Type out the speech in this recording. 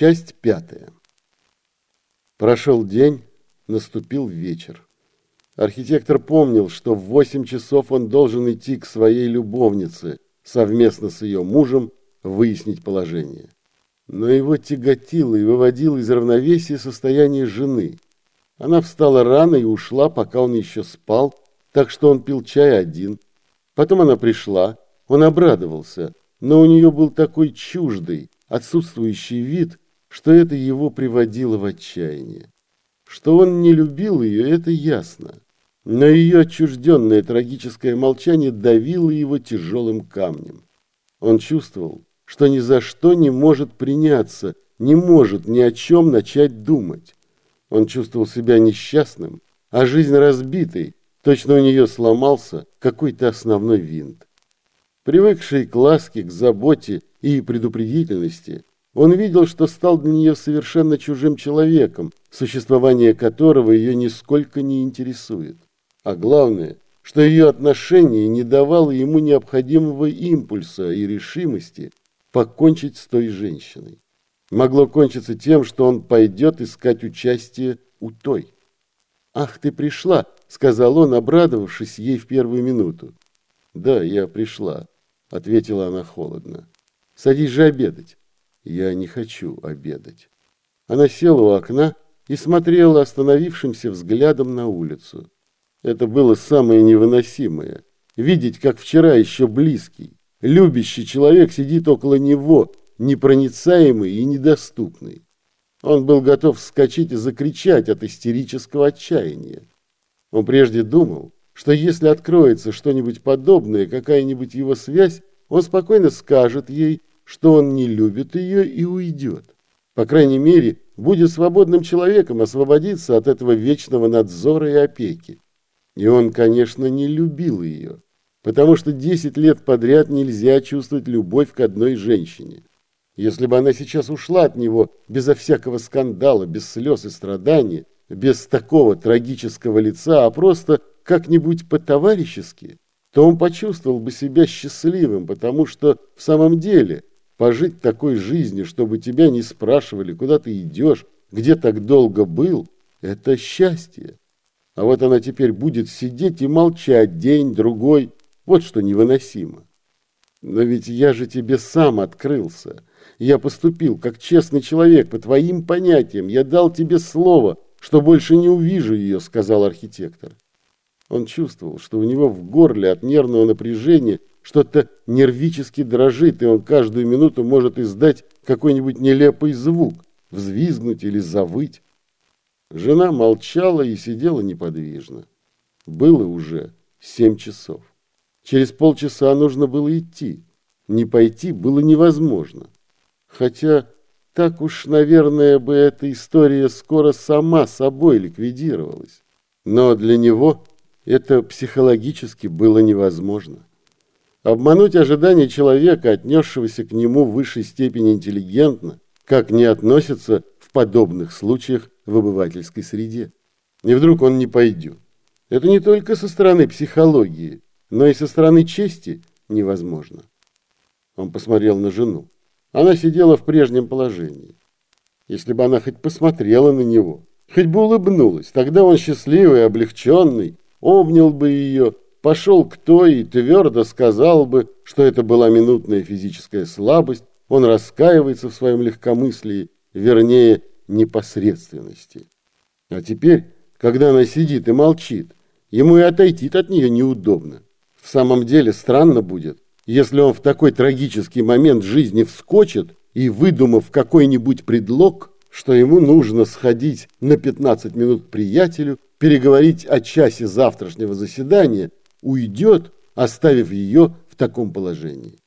Часть пятая. Прошел день, наступил вечер. Архитектор помнил, что в восемь часов он должен идти к своей любовнице, совместно с ее мужем выяснить положение. Но его тяготило и выводило из равновесия состояние жены. Она встала рано и ушла, пока он еще спал, так что он пил чай один. Потом она пришла, он обрадовался, но у нее был такой чуждый, отсутствующий вид, что это его приводило в отчаяние. Что он не любил ее, это ясно. Но ее отчужденное трагическое молчание давило его тяжелым камнем. Он чувствовал, что ни за что не может приняться, не может ни о чем начать думать. Он чувствовал себя несчастным, а жизнь разбитой, точно у нее сломался какой-то основной винт. Привыкший к ласке, к заботе и предупредительности, он видел, что стал для нее совершенно чужим человеком, существование которого ее нисколько не интересует. А главное, что ее отношение не давало ему необходимого импульса и решимости покончить с той женщиной. Могло кончиться тем, что он пойдет искать участие у той. «Ах, ты пришла!» — сказал он, обрадовавшись ей в первую минуту. «Да, я пришла», — ответила она холодно. «Садись же обедать». «Я не хочу обедать». Она села у окна и смотрела остановившимся взглядом на улицу. Это было самое невыносимое. Видеть, как вчера еще близкий, любящий человек сидит около него, непроницаемый и недоступный. Он был готов вскочить и закричать от истерического отчаяния. Он прежде думал, что если откроется что-нибудь подобное, какая-нибудь его связь, он спокойно скажет ей, что он не любит ее и уйдет. По крайней мере, будет свободным человеком, освободиться от этого вечного надзора и опеки. И он, конечно, не любил ее, потому что 10 лет подряд нельзя чувствовать любовь к одной женщине. Если бы она сейчас ушла от него безо всякого скандала, без слез и страданий, без такого трагического лица, а просто как-нибудь по-товарищески, то он почувствовал бы себя счастливым, потому что в самом деле пожить такой жизнью, чтобы тебя не спрашивали, куда ты идешь, где так долго был, это счастье. А вот она теперь будет сидеть и молчать день-другой. Вот что невыносимо. Но ведь я же тебе сам открылся. Я поступил как честный человек, по твоим понятиям. Я дал тебе слово, что больше не увижу ее, сказал архитектор. Он чувствовал, что у него в горле от нервного напряжения что-то нервически дрожит, и он каждую минуту может издать какой-нибудь нелепый звук, взвизгнуть или завыть. Жена молчала и сидела неподвижно. Было уже семь часов. Через полчаса нужно было идти. Не пойти было невозможно. Хотя так уж, наверное, бы эта история скоро сама собой ликвидировалась. Но для него это психологически было невозможно. Обмануть ожидания человека, отнесшегося к нему в высшей степени интеллигентно, как не относятся в подобных случаях в обывательской среде. И вдруг он не пойдет. Это не только со стороны психологии, но и со стороны чести невозможно. Он посмотрел на жену. Она сидела в прежнем положении. Если бы она хоть посмотрела на него, хоть бы улыбнулась, тогда он счастливый, облегченный, обнял бы ее, пошел к той и твердо сказал бы, что это была минутная физическая слабость, он раскаивается в своем легкомыслии, вернее, непосредственности. А теперь, когда она сидит и молчит, ему и отойти от нее неудобно. В самом деле странно будет, если он в такой трагический момент жизни вскочит и, выдумав какой-нибудь предлог, что ему нужно сходить на 15 минут к приятелю, переговорить о часе завтрашнего заседания, уйдет, оставив ее в таком положении.